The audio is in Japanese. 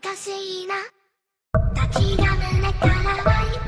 かしいな。滝が胸から湧いて